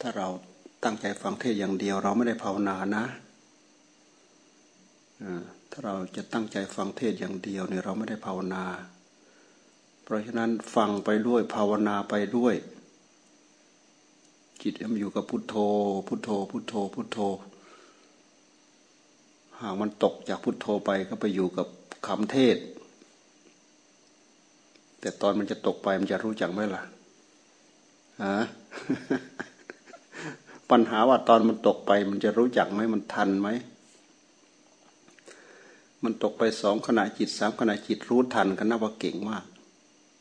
ถ้าเราตั้งใจฟังเทศอย่างเดียว เราไม่ได้ภาวนานะถ้าเราจะตั้งใจฟังเทศอย่างเดียวเนี่ยเราไม่ได้ภาวนา เพราะฉะนั้นฟังไปด้วยภาวนาไปด้วย จิตมันอยู่กับพุทโธ พุทโธ พุทโธ พุทโธ หากมันตกจากพุทโธไปก็ไปอยู่กับคำเทศ แต่ตอนมันจะตกไปมันจะรู้จักไหมล่ะฮะ ปัญหาว่าตอนมันตกไป มันจะรู้จักไหมมันทันไหม มันตกไปสองขณะจิตสามขณะจิตรู้ทันกันนับว่าเก่งมาก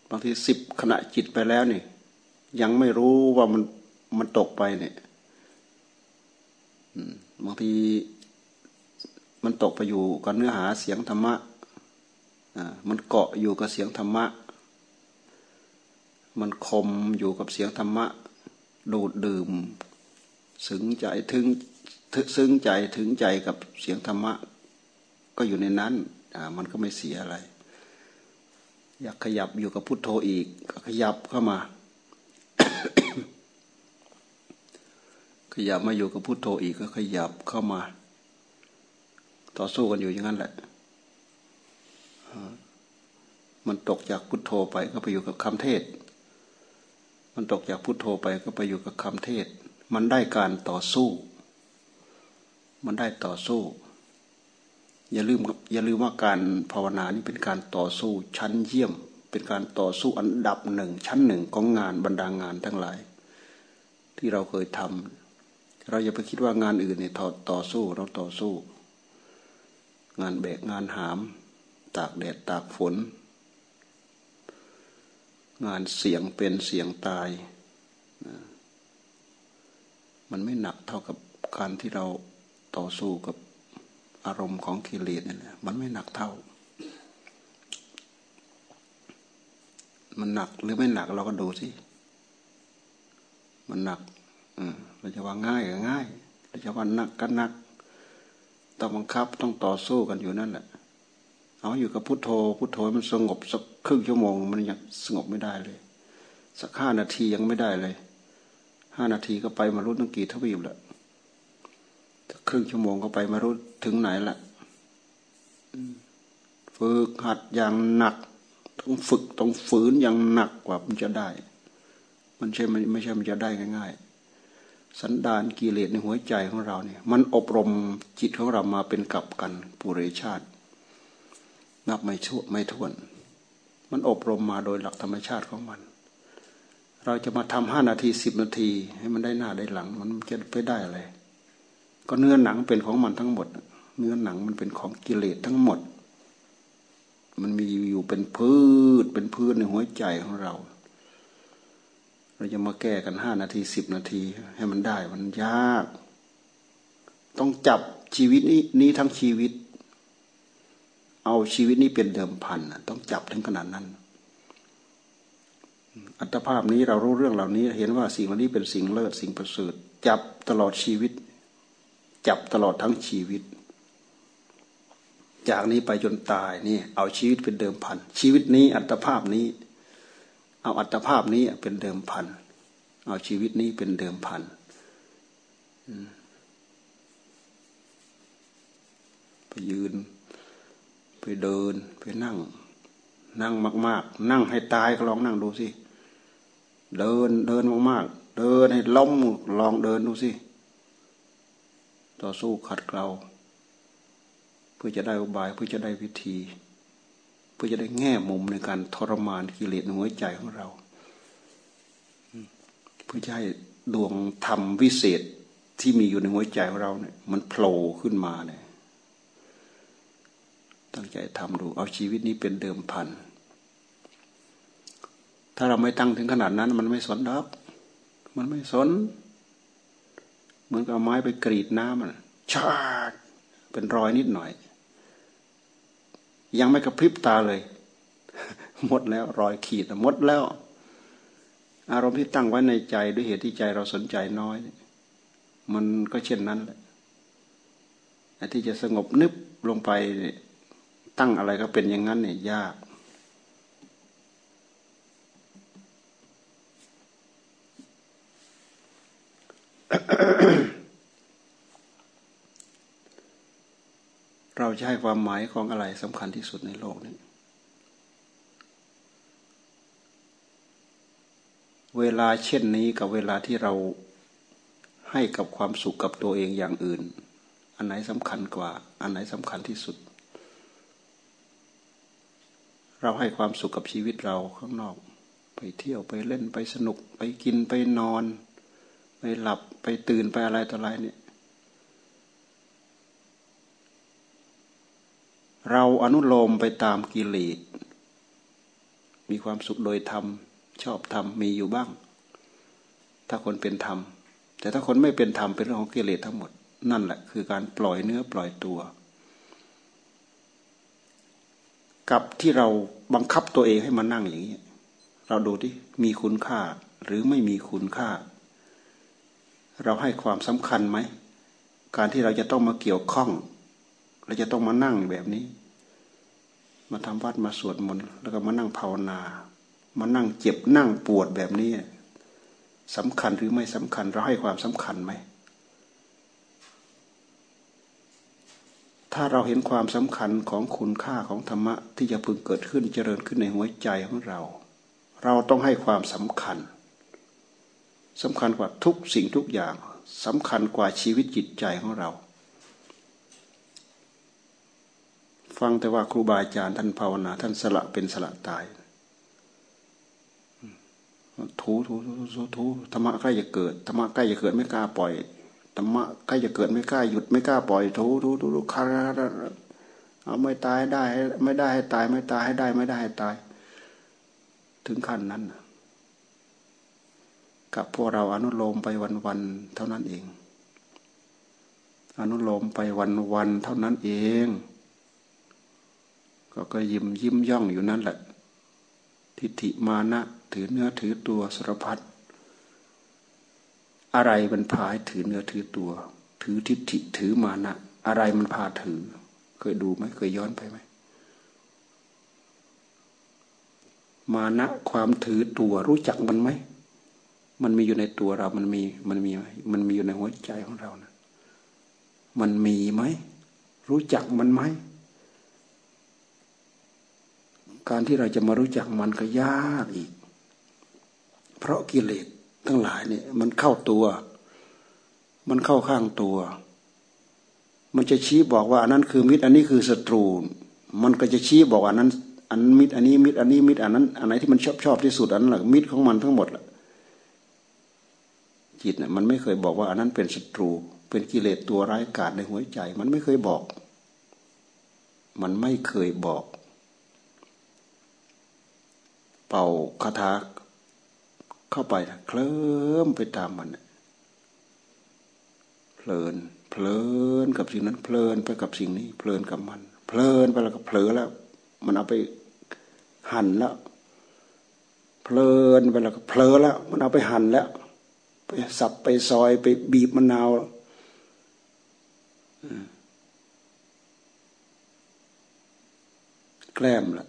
บางทีสิบขณะจิตไปแล้วนี่ยังไม่รู้ว่ามันมันตกไปเนี่ยบางทีมันตกไปอยู่กับเนื้อหาเสียงธรรมะมันเกาะอยู่กับเสียงธรรมะ มันคมอยู่กับเสียงธรรมะ ดูดดื่ม ซึ้งใจถึงซึ้งใจถึงใจกับเสียงธรรมะ ก็อยู่ในนั้นมันก็ไม่เสียอะไร อยากขยับอยู่กับพุทโธอีกก็ขยับเข้ามา ขยับมาอยู่กับพุทโธอีกก็ขยับเข้ามา ต่อสู้กันอยู่อย่างนั้นแหละมันตกจากพุทโธไปก็ไปอยู่กับคำเทศ มันตกจากพุทโธไปก็ไปอยู่กับคำเทศ มันได้การต่อสู้ มันได้ต่อสู้ อย่าลืมอย่าลืมว่าการภาวนานี้เป็นการต่อสู้ชั้นเยี่ยม เป็นการต่อสู้อันดับหนึ่งชั้นหนึ่งของงานบรรดางงานทั้งหลาย ที่เราเคยทำเราอย่าไปคิดว่างานอื่นเนี่ยต่อสู้เราต่อสู้ งานแบกงานหาม ตากแดดตากฝน งานเสียงเป็นเสียงตาย มันไม่หนักเท่ากับการที่เราต่อสู้กับอารมณ์ของกิเลสเนี่ยมันไม่หนักเท่า มันหนักหรือไม่หนักเราก็ดูสิ มันหนักเราจะว่าง่ายก็ง่ายเราจะว่าหนักก็หนัก ต้องบังคับต้องต่อสู้กันอยู่นั่นแหละ เอาอยู่กับพุทโธ พุทโธมันสงบสักครึ่งชั่วโมง มันยังสงบไม่ได้เลย สักห้านาทียังไม่ได้เลย ห้านาทีก็ไปมารู้ตั้งกี่ทวีปล้วครึ่งชั่วโมงก็ไปมารู้ถึงไหนละฝึกหัดอย่างหนัก ต้องฝึกต้องฝืนอย่างหนักกว่ามันจะได้ มันใช่ไม่ไม่ใช่มันจะได้ง่ายๆ สันดานกิเลสในหัวใจของเราเนี่ย มันอบรมจิตของเรามาเป็นกับกันปุเรชาติ นับไม่ชั่วไม่ท้วน มันอบรมมาโดยหลักธรรมชาติของมัน เราจะมาทำห้านาทีสิบนาที ให้มันได้หน้าได้หลัง มันจะไปได้อะไรก็เนื้อหนังเป็นของมันทั้งหมด เนื้อหนังมันเป็นของกิเลสทั้งหมด มันมีอยู่เป็นพืชเป็นพืชในหัวใจของเรา เราจะมาแก้กันห้านาทีสิบนาที ให้มันได้มันยาก ต้องจับชีวิตนี้นี้ทั้งชีวิต เอาชีวิตนี้เป็นเดิมพันต้องจับถึงขนาดนั้น อัตภาพนี้เรารู้เรื่องเหล่านี้ เห็นว่าสิ่งเหล่านี้เป็นสิ่งเลิศสิ่งประเสริฐจับตลอดชีวิต จับตลอดทั้งชีวิต จากนี้ไปจนตายนี่เอาชีวิตเป็นเดิมพันชีวิตนี้อัตภาพนี้ เอาอัตภาพนี้เป็นเดิมพันเอาชีวิตนี้เป็นเดิมพันไปยืน ไปเดิน ไปนั่ง นั่งมาก ๆ นั่งให้ตายก็ลองนั่งดูสิ เดินเดินมากๆเดินให้ล้มลองเดินดูสิต่อสู้ขัดเกลาเพื่อจะได้อุบายเพื่อจะได้วิธี เพื่อจะได้แง่มุมในการทรมานกิเลสในหัวใจของเรา เพื่อจะให้ดวงธรรมวิเศษที่มีอยู่ในหัวใจของเราเนี่ย มันโผล่ขึ้นมาเนี่ยตั้งใจทำดูเอาชีวิตนี้เป็นเดิมพันธ ถ้าเราไม่ตั้งถึงขนาดนั้น มันไม่สนดอก มันไม่สน เหมือนกับไม้ไปกรีดน้ำมันชาดเป็นรอยนิดหน่อย ยังไม่กระพริบตาเลย หมดแล้วรอยขีดหมดแล้ว อารมณ์ที่ตั้งไว้ในใจด้วยเหตุที่ใจเราสนใจน้อย มันก็เช่นนั้นแหละที่จะสงบนึบลงไปตั้งอะไรก็เป็นอย่างนั้นเนี่ยยาก เราจะให้ความหมายของอะไรสำคัญที่สุดในโลกนี้ เวลาเช่นนี้กับเวลาที่เราให้กับความสุขกับตัวเองอย่างอื่น อันไหนสำคัญกว่า อันไหนสำคัญที่สุด เราให้ความสุขกับชีวิตเราข้างนอก ไปเที่ยวไปเล่นไปสนุกไปกินไปนอน ไปหลับไปตื่นไปอะไรต่ออะไรเนี่ย เราอนุโลมไปตามกิเลส มีความสุขโดยธรรม ชอบธรรมมีอยู่บ้าง ถ้าคนเป็นธรรม แต่ถ้าคนไม่เป็นธรรมเป็นเรื่องของกิเลสทั้งหมด นั่นแหละคือการปล่อยเนื้อปล่อยตัว กับที่เราบังคับตัวเองให้มานั่งอย่างนี้ เราดูที่มีคุณค่าหรือไม่มีคุณค่า เราให้ความสำคัญไหม การที่เราจะต้องมาเกี่ยวข้อง เราจะต้องมานั่งแบบนี้ มาทำวัดมาสวดมนต์แล้วก็มานั่งภาวนา มานั่งเจ็บนั่งปวดแบบนี้สำคัญหรือไม่สำคัญ เราให้ความสำคัญไหม ถ้าเราเห็นความสำคัญของคุณค่าของธรรมะที่จะพึงเกิดขึ้นเจริญขึ้นในหัวใจของเรา เราต้องให้ความสำคัญ สำคัญกว่าทุกสิ่งทุกอย่างสำคัญกว่าชีวิตจิตใจของเรา ฟังแต่ว่าครูบาอาจารย์ท่านภาวนา ท่านสละเป็นสละตายถูถูถูถูถูธรรมะใกล้จะเกิดธรรมะใกล้จะเกิดไม่กล้าปล่อยธรรมะใกล้จะเกิดไม่กล้าหยุดไม่กล้าปล่อยถูถูถูถูคาราเอาไม่ตายได้ ไม่ได้ให้ตาย ไม่ตายให้ได้ ไม่ได้ให้ตาย ถึงขั้นนั้น กับพวกเราอนุโลมไปวันๆเท่านั้นเอง อนุโลมไปวันๆเท่านั้นเอง ก็ก็ยิ้มยิ้มย่องอยู่นั่นแหละ ทิฏฐิมานะถือเนื้อถือตัวสารพัดอะไรมันพายถือเนื้อถือตัว ถือทิฏฐิถือมานะอะไรมันพาถือ เคยดูไหมเคยย้อนไปไหมมานะความถือตัวรู้จักมันไหม มันมีอยู่ในตัวเรา มันมี มันมี มันมีอยู่ในหัวใจของเรานะมันมีไหม รู้จักมันไหม การที่เราจะมารู้จักมันก็ยากอีก เพราะกิเลสทั้งหลายเนี่ย มันเข้าตัว มันเข้าข้างตัว มันจะชี้บอกว่าอันนั้นคือมิตร อันนี้คือศัตรู มันก็จะชี้บอกอันนั้น อันมิตร อันนี้มิตร อันนี้มิตร อันนั้น อันไหนที่มันชอบชอบที่สุดอันนั้นแหละมิตรของมันทั้งหมดแหละ จิตเนี่ยมันไม่เคยบอกว่าอันนั้นเป็นศัตรู เป็นกิเลสตัวร้ายกาจในหัวใจ มันไม่เคยบอก มันไม่เคยบอก เป่าคาถาเข้าไปเคลิ้มไปตามมันเพลิน เพลินกับสิ่งนั้น เพลินไปกับสิ่งนี้ เพลินกับมัน เพลินไปแล้วก็เผลอแล้ว มันเอาไปหั่นแล้ว เพลินไปแล้วก็เผลอแล้ว มันเอาไปหั่นแล้ว ไปสับไปซอยไปบีบมะนาวแกล้มละ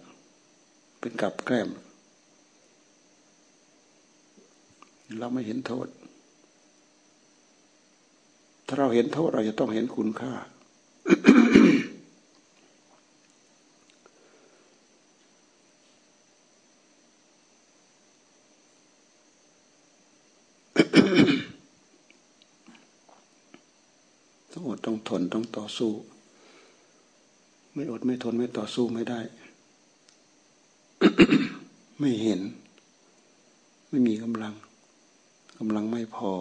เป็นกับแกล้มเราไม่เห็นโทษ ถ้าเราเห็นโทษเราจะต้องเห็นคุณค่า ต้องอดต้องทนต้องต่อสู้ ไม่อดไม่ทนไม่ต่อสู้ไม่ได้ ไม่เห็น ไม่มีกำลังกำลังไม่พอ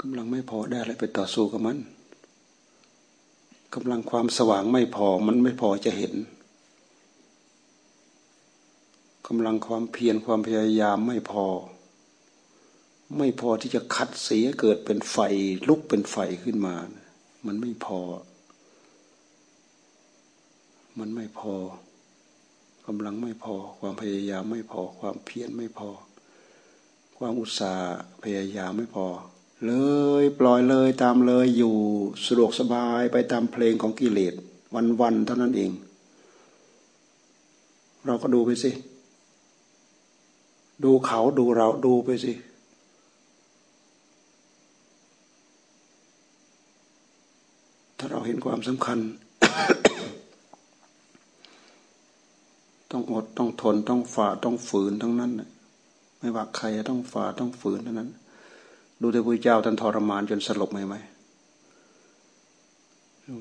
กำลังไม่พอได้อะไรไปต่อสู้กับมันกำลังความสว่างไม่พอมันไม่พอจะเห็น กำลังความเพียรความพยายามไม่พอ ไม่พอที่จะคัดเสียเกิดเป็นไฟลุกเป็นไฟขึ้นมา มันไม่พอ มันไม่พอกำลังไม่พอ ความพยายามไม่พอ ความเพียรไม่พอ ความอุตสาห์พยายามไม่พอ เลยปล่อยเลยตามเลยอยู่สะดวกสบายไปตามเพลงของกิเลสวันๆเท่านั้นเอง เราก็ดูไปสิ ดูเขาดูเราดูไปสิ ถ้าเราเห็นความสำคัญ ต้องอดต้องทนต้องฝ่าต้องฝืนทั้งนั้นไม่ว่าใครต้องฝ่าต้องฝืนทั้งนั้น ดูแต่พระเจ้าท่านทรมานจนสลบไหมไหม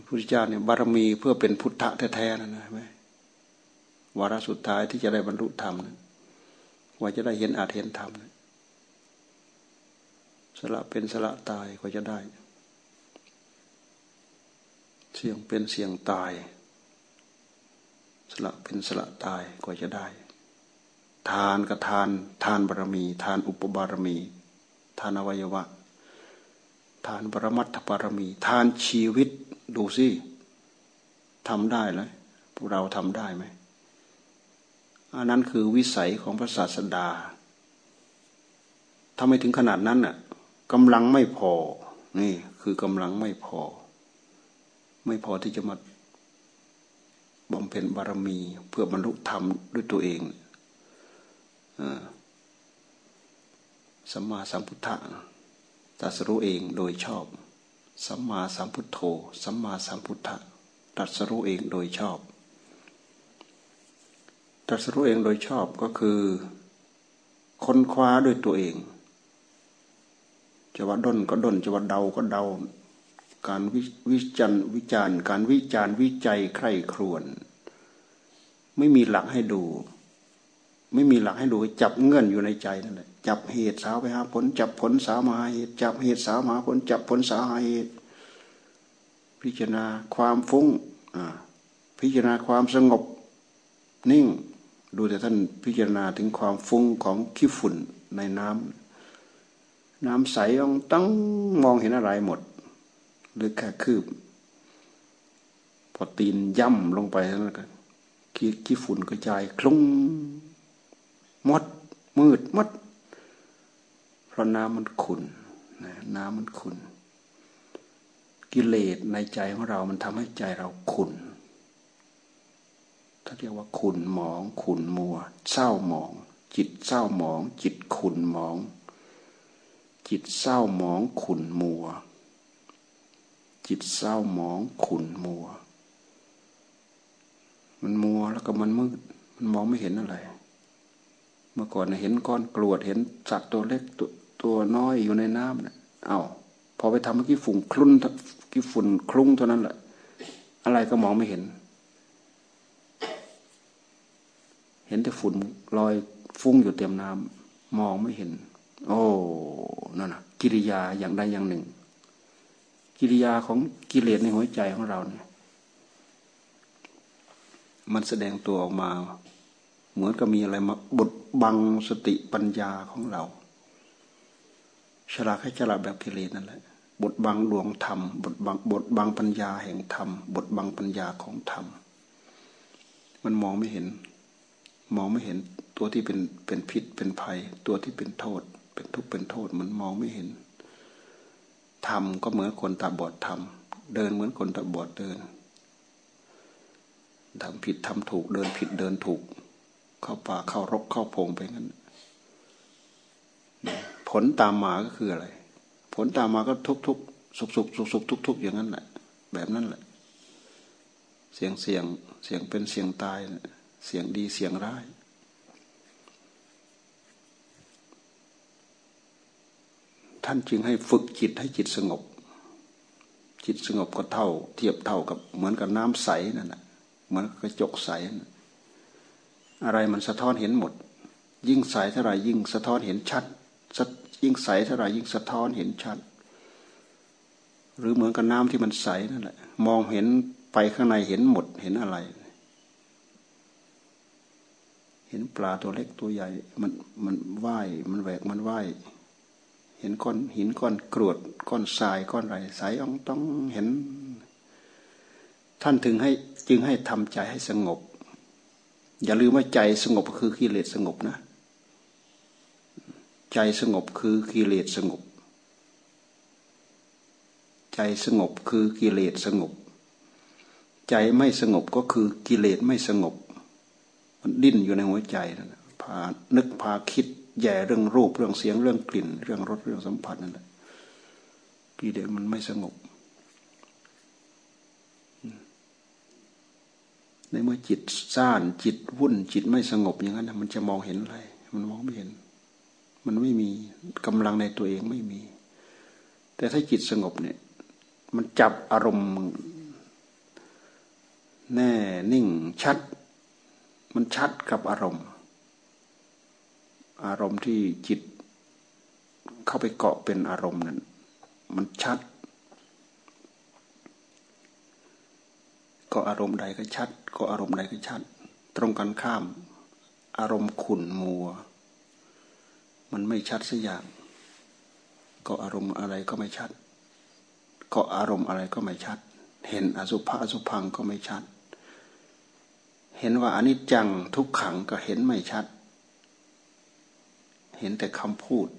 พระเจ้าเนี่ยบารมีเพื่อเป็นพุทธะแท้ๆนั่นนะไหมวาระสุดท้ายที่จะได้บรรลุธรรมนะ กว่าจะได้เห็นอาจเห็นธรรมสละเป็นสละตายก็จะได้ เสี่ยงเป็นเสี่ยงตาย สละเป็นสละตายก็จะได้ ทานกับทาน ทานบารมี ทานอุปบารมี ทานอวัยวะ ทานปรมัตถบารมี ทานชีวิตดูสิทำได้เลยพวกเราทำได้ไหม อันนั้นคือวิสัยของพระศาสดาถ้าไม่ถึงขนาดนั้นน่ะกำลังไม่พอ นี่ คือกำลังไม่พอ ไม่พอที่จะมาบำเพ็ญบารมี เพื่อบรรลุธรรมด้วยตัวเองสัมมาสัมพุทธะตรัสรู้เองโดยชอบ สัมมาสัมพุทโธ สัมมาสัมพุทธะตรัสรู้เองโดยชอบ ตรัสรู้เองโดยชอบก็คือค้นคว้าด้วยตัวเอง จะว่าด้นก็ด้นจะว่าเดาก็เดา การวิจันวิจารการวิจารวิจัยใคร่ครวน ไม่มีหลักให้ดู ไม่มีหลักให้ดูจับเงื่อนอยู่ในใจนั่นแหละจับเหตุสาวไปหาผล จับผลสาวมาหาเหตุจับเหตุสาวมาหาผล จับผลสาวหาเหตุ พิจารณาความฟุ้งพิจารณาความสงบนิ่ง ดูแต่ท่านพิจารณาถึงความฟุ้งของขี้ฝุ่นในน้ำน้ำใส้องตั้งมองเห็นอะไรหมดหรือแค่คืบ พอตีนย่ำลงไปแล้วกันขี้ขี้ฝุ่นกระจายคลุ้งมดมืดมด เพราะน้ำมันขุนน้ำมันขุนกิเลสในใจของเรา มันทำให้ใจเราขุน เขาเรียกว่าขุนหมองขุนมัว เศร้าหมอง จิตเศร้าหมอง จิตขุนหมอง จิตเศร้าหมองขุนมัว จิตเศร้าหมองขุนมัว มันมัวแล้วก็มันมืด มันมองไม่เห็นอะไร เมื่อก่อนเห็นก้อนกรวดเห็นสัตว์ตัวเล็กตัวตัวน้อยอยู่ในน้ำเนี่ยเอา้าพอไปทำเมื่อกี้ฝุ่นคลุ้นกี้ฝุ่นคลุ้งเท่านั้นแหละ อะไรก็มองไม่เห็น เห็นแต่ฝุ่นลอยฟุ้งอยู่เต็มน้ำมองไม่เห็น โอ้นั่นนะกิริยาอย่างใดอย่างหนึ่ง กิริยาของกิเลสในหัวใจของเราเนี่ย มันแสดงตัวออกมา เหมือนกับมีอะไรมาบดบังสติปัญญาของเราฉลาดให้ฉลาดแบบกิเลสนั่นแหละบทบังดวงธรรมบทบังบทบังปัญญาแห่งธรรมบทบังปัญญาของธรรม มันมองไม่เห็น มองไม่เห็นตัวที่เป็นเป็นพิษเป็นภัย ตัวที่เป็นโทษ เป็นทุกข์เป็นโทษมันมองไม่เห็นทำก็เหมือนคนตาบอดทำเดินเหมือนคนตาบอดเดินทำผิดทำถูกเดินผิดเดินถูก เข้าป่าเข้ารกเข้าพงไปงั้น ผลตามมาก็คืออะไร ผลตามมาก็ทุกทุกสุกสุกสุกสุกทุกทุกอย่างนั้นแหละ แบบนั้นแหละ เสียงเสียงเสียงเป็นเสียงตายนะ เสียงดีเสียงร้ายท่านจึงให้ฝึกจิตให้จิตสงบ จิตสงบก็เท่า เทียบเท่ากับเหมือนกับน้ำใสนั่นแหะเหมือนกระจกใสอะไรมันสะท้อนเห็นหมด ยิ่งใสเท่าไหร่ยิ่งสะท้อนเห็นชัด ยิ่งใสเท่าไหร่ยิ่งสะท้อนเห็นชัด หรือเหมือนกับน้ำที่มันใสนั่นแหละ มองเห็นไปข้างในเห็นหมดเห็นอะไร เห็นปลาตัวเล็กตัวใหญ่ มันมันว่ายมันแหวกมันว่ายเห็นก้อนหินก้อนกรวดก้อนทรายก้อนอะไรสายอ่องต้องเห็น ท่านถึงให้จึงให้ทำใจให้สงบ อย่าลืมว่าใจสงบคือกิเลสสงบนะ ใจสงบคือกิเลสสงบ ใจสงบคือกิเลสสงบ ใจไม่สงบก็คือกิเลสไม่สงบ ดิ้นอยู่ในหัวใจนะพานึกพาคิดแย่เรื่องรูปเรื่องเสียงเรื่องกลิ่น เรื่องรสเรื่องสัมผัสนั่นแหละปีเดียวมันไม่สงบในเมื่อจิตซ่านจิตวุ่นจิตไม่สงบอย่างนั้นมันจะมองเห็นอะไร มันมองไม่เห็น มันไม่มีกำลังในตัวเองไม่มี แต่ถ้าจิตสงบเนี่ย มันจับอารมณ์แน่นิ่งชัด มันชัดกับอารมณ์ อารมณ์ที่จิตเข้าไปเกาะเป็นอารมณ์นั้น มันชัด ก็อารมณ์ใดก็ชัด ก็อารมณ์ใดก็ชัด ตรงกันข้าม อารมณ์ขุ่นมัว มันไม่ชัดสักอย่าง ก็อารมณ์อะไรก็ไม่ชัด ก็อารมณ์อะไรก็ไม่ชัด เห็นอสุภะอสุพังก็ไม่ชัด เห็นว่าอนิจจังทุกขังก็เห็นไม่ชัด เห็นแต่คำพูด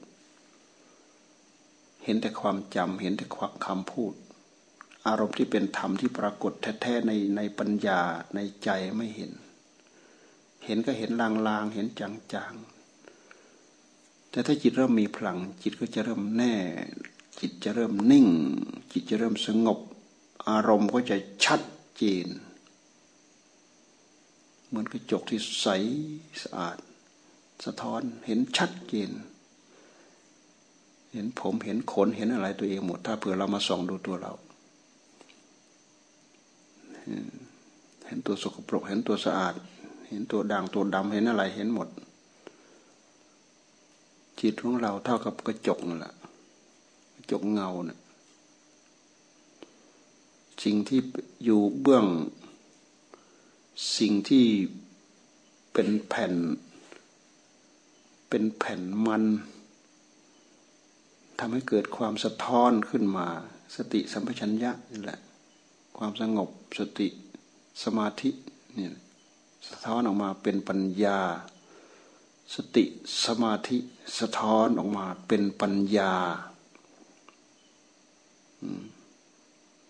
เห็นแต่ความจำเห็นแต่คำพูด อารมณ์ที่เป็นธรรมที่ปรากฏแท้ๆในในปัญญาในใจไม่เห็น เห็นก็เห็นลางๆ เห็นจางๆ แต่ถ้าจิตเริ่มมีพลัง จิตก็จะเริ่มแน่ จิตจะเริ่มนิ่ง จิตจะเริ่มสงบ อารมณ์ก็จะชัดเจน เหมือนกระจกที่ใสสะอาด สะท้อนเห็นชัดเจน เห็นผมเห็นขนเห็นอะไรตัวเองหมด ถ้าเผื่อเรามาส่องดูตัวเรา เห็นตัวสกปรก เห็นตัวสะอาด เห็นตัวด่างตัวดำเห็นอะไรเห็นหมด จิตของเราเท่ากับกระจกนั่นแหละกระจกเงาเนะี่ยสิ่งที่อยู่เบื้อง สิ่งที่เป็นแผ่น เป็นแผ่นมันทำให้เกิดความสะท้อนขึ้นมา สติสัมปชัญญะนี่แหละ ความสงบสติสมาธิเนี่ยสะท้อนออกมาเป็นปัญญา สติสมาธิสะท้อนออกมาเป็นปัญญา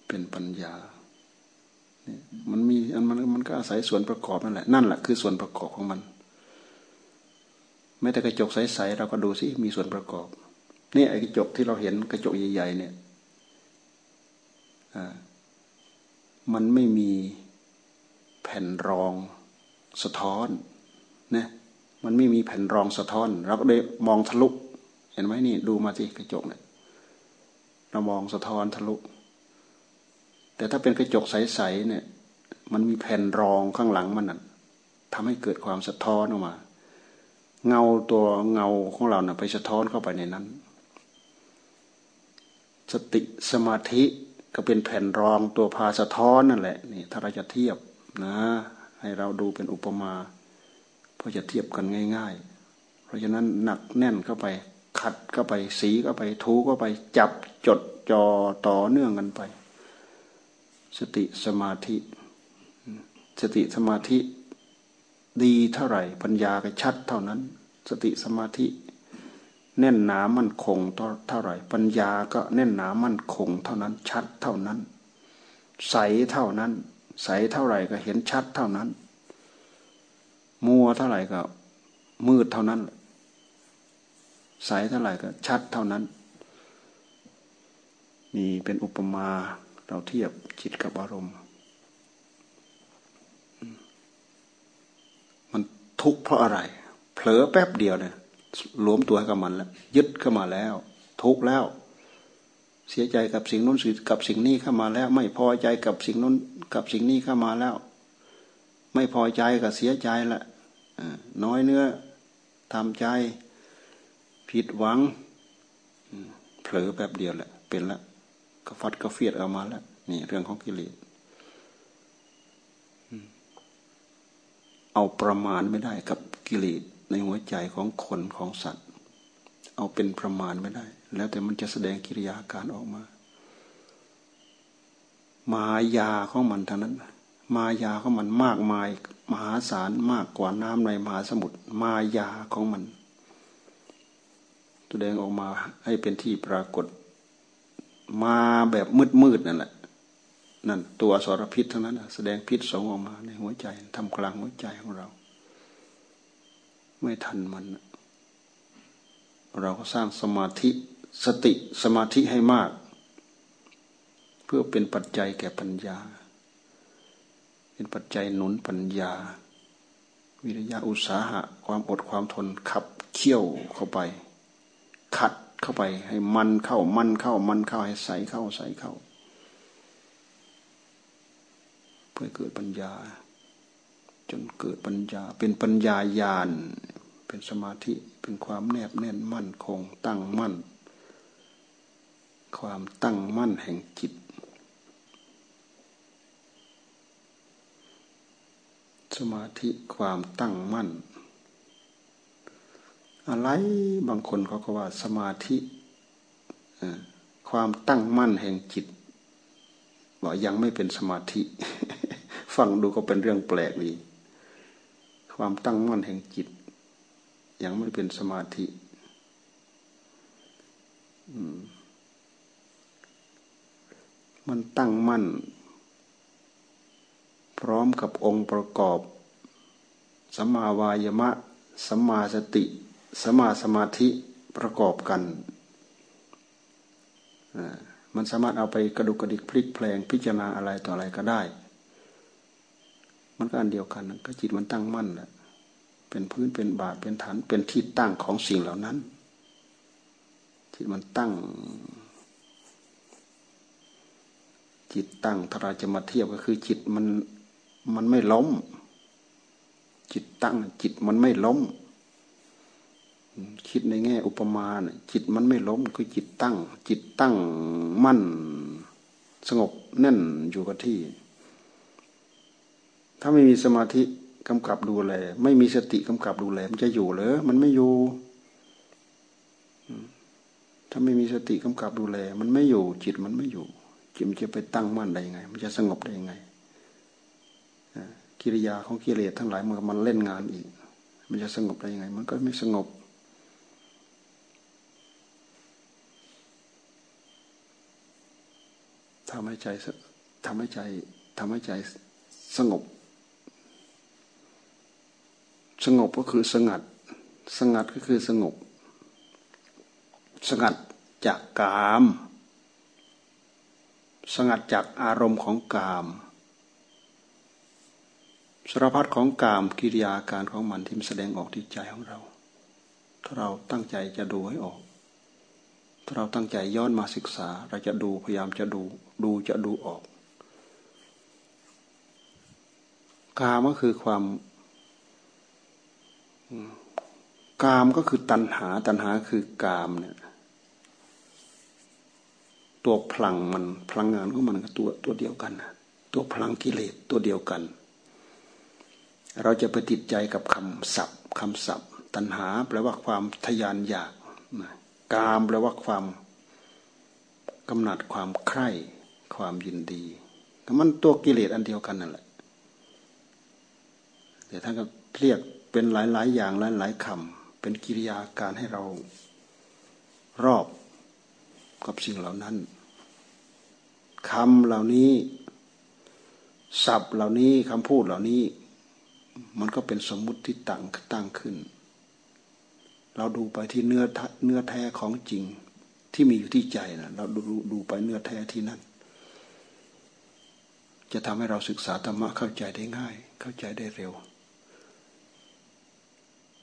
เป็นปัญญา มันมีอันมันมันก็อาศัยส่วนประกอบนั่นแหละนั่นแหละคือส่วนประกอบของมันไม่แต่กระจกใสๆเราก็ดูสิมีส่วนประกอบ นี่ไอ้กระจกที่เราเห็นกระจกใหญ่ ๆ เนี่ยมันไม่มีแผ่นรองสะท้อนนะมันไม่มีแผ่นรองสะท้อน เราก็เลยมองทะลุ เห็นไหมนี่ ดูมาสิกระจกเนี่ยเรามองสะท้อนทะลุ แต่ถ้าเป็นกระจกใสๆเนี่ย มันมีแผ่นรองข้างหลังมันนั่นทำให้เกิดความสะท้อนออกมา เงาตัวเงาของเราเนี่ยไปสะท้อนเข้าไปในนั้น สติสมาธิก็เป็นแผ่นรองตัวพาสะท้อนนั่นแหละนี่ถ้าเราจะเทียบนะ ให้เราดูเป็นอุปมาเพื่อจะเทียบกันง่าย ๆ เพราะฉะนั้นหนักแน่นเข้าไปขัดเข้าไปสีเข้าไปทูเข้าไปจับจดจอต่อเนื่องกันไป สติสมาธิ สติสมาธิดีเท่าไหร่ปัญญาก็ชัดเท่านั้น สติสมาธิ แน่นหนามั่นคงเท่าไหร่ ปัญญาก็แน่นหนามั่นคงเท่านั้นชัดเท่านั้น ใสเท่านั้น ใสเท่าไหร่ก็เห็นชัดเท่านั้น มัวเท่าไหร่ก็มืดเท่านั้น ใสเท่าไหร่ก็ชัดเท่านั้น นี่เป็นอุปมาเราเทียบ จิตกับอารมณ์ มันทุกข์เพราะอะไร เผลอแป๊บเดียวเนี่ยหลวมตัวกับมันแล้ว ยึดเข้ามาแล้ว ทุกข์แล้ว เสียใจกับสิ่งนู้นกับสิ่งนี้เข้ามาแล้ว ไม่พอใจกับสิ่งนู้นกับสิ่งนี้เข้ามาแล้ว ไม่พอใจกับเสียใจละน้อยเนื้อทำใจ ผิดหวังเผลอแป๊บเดียวแหละ เป็นละก็ฟัดก็เฟียดออกมาแล้ว นี่เรื่องของกิเลสเอาประมาณไม่ได้กับกิเลสในหัวใจของคนของสัตว์ เอาเป็นประมาณไม่ได้ แล้วแต่มันจะแสดงกิริยาการออกมา มายาของมันเท่านั้น มายาของมันมากมาย มหาศาลมากกว่าน้ำในมหาสมุทรมายาของมันแสดงออกมาให้เป็นที่ปรากฏ มาแบบมืดๆนั่นแหละ นั่นตัวสารพิษทั้งนั้นแสดงพิษสองออกมาในหัวใจทำกลางหัวใจของเรา ไม่ทันมัน เราก็สร้างสมาธิสติสมาธิให้มาก เพื่อเป็นปัจจัยแก่ปัญญา เป็นปัจจัยหนุนปัญญา วิริยะอุตสาหะ ความอดความทนขับเคี่ยวเข้าไป ขัดเข้าไปให้มันเข้ามันเข้ามันเข้าให้ใสเข้าใสเข้า เพื่อเกิดปัญญา จนเกิดปัญญา เป็นปัญญาญาณเป็นสมาธิเป็นความแนบแน่นมั่นคงตั้งมั่น ความตั้งมั่นแห่งจิต สมาธิความตั้งมั่น อะไรบางคนเขาก็ว่าสมาธิความตั้งมั่นแห่งจิตบอกยังไม่เป็นสมาธิ ฟังดูก็เป็นเรื่องแปลกดีความตั้งมั่นแห่งจิต ยังไม่เป็นสมาธิมันตั้งมั่น พร้อมกับองค์ประกอบสัมมาวายมะสัมมาสติสัมมาสมาธิประกอบกันมันสามารถเอาไปกระดุกกระดิกพลิกแปลงพิจารณาอะไรต่ออะไรก็ได้ มันก็อันเดียวกัน ก็จิตมันตั้งมั่นแหละเป็นพื้นเป็นบาทเป็นฐานเป็นที่ตั้งของสิ่งเหล่านั้น จิตมันตั้ง จิตตั้งถ้าเราจะมาเทียบก็คือ จิตมันมันไม่ล้ม จิตตั้ง จิตมันไม่ล้ม คิดในแง่อุปมาจิตมันไม่ล้มคือจิตตั้ง จิตตั้งมั่น สงบแน่นอยู่กับที่ ถ้าไม่มีสมาธิกำกับดูแล ไม่มีสติกำกับดูแล มันจะอยู่เหรอมันไม่อยู่ ถ้าไม่มีสติกำกับดูแล มันไม่อยู่ จิตมันไม่อยู่ จิตมันจะไปตั้งมั่นได้ยังไง มันจะสงบได้ยังไงกิริยาของกิเลสทั้งหลายมันมันเล่นงานอีก มันจะสงบได้ยังไง มันก็ไม่สงบทำให้ใจทำให้ใจทำให้ใจสงบ สงบก็คือสงัด สงัดก็คือสงบ สงัดจากกาม สงัดจากอารมณ์ของกามสารพัดของกามกิริยาการของมันที่มันแสดงออกที่ใจของเรา ถ้าเราตั้งใจจะดูให้ออก ถ้าเราตั้งใจย้อนมาศึกษา เราจะดูพยายามจะดู ดูจะดูออก กามก็คือความ กามก็คือตัณหา ตัณหาคือกามเนี่ย ตัวพลังมันพลังงานของมันก็ตัวตัวเดียวกันนะตัวพลังกิเลสตัวเดียวกัน เราจะไปติดใจกับคำศัพท์คำศัพท์ ตัณหาแปลว่าความทยานอยากกามแปลว่าความกำหนัดความใคร่ความยินดีมันตัวกิเลสอันเดียวกันนั่นแหละแต่ท่านก็เรียก เป็นหลาย ๆ อย่างหลายๆคำเป็นกิริยาการให้เรารอบกับสิ่งเหล่านั้นคำเหล่านี้ศัพท์เหล่านี้คำพูดเหล่านี้ มันก็เป็นสมมุติที่ตั้งตั้งขึ้น เราดูไปที่เนื้อเนื้อแท้ของจริงที่มีอยู่ที่ใจนะเราดูดูไปเนื้อแท้ที่นั่นจะทำให้เราศึกษาธรรมะเข้าใจได้ง่าย เข้าใจได้เร็ว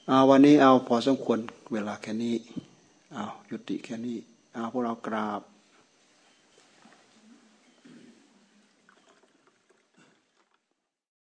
เอาวันนี้เอาพอสมควรเวลาแค่นี้เอายุติแค่นี้เอาพวกเรากราบ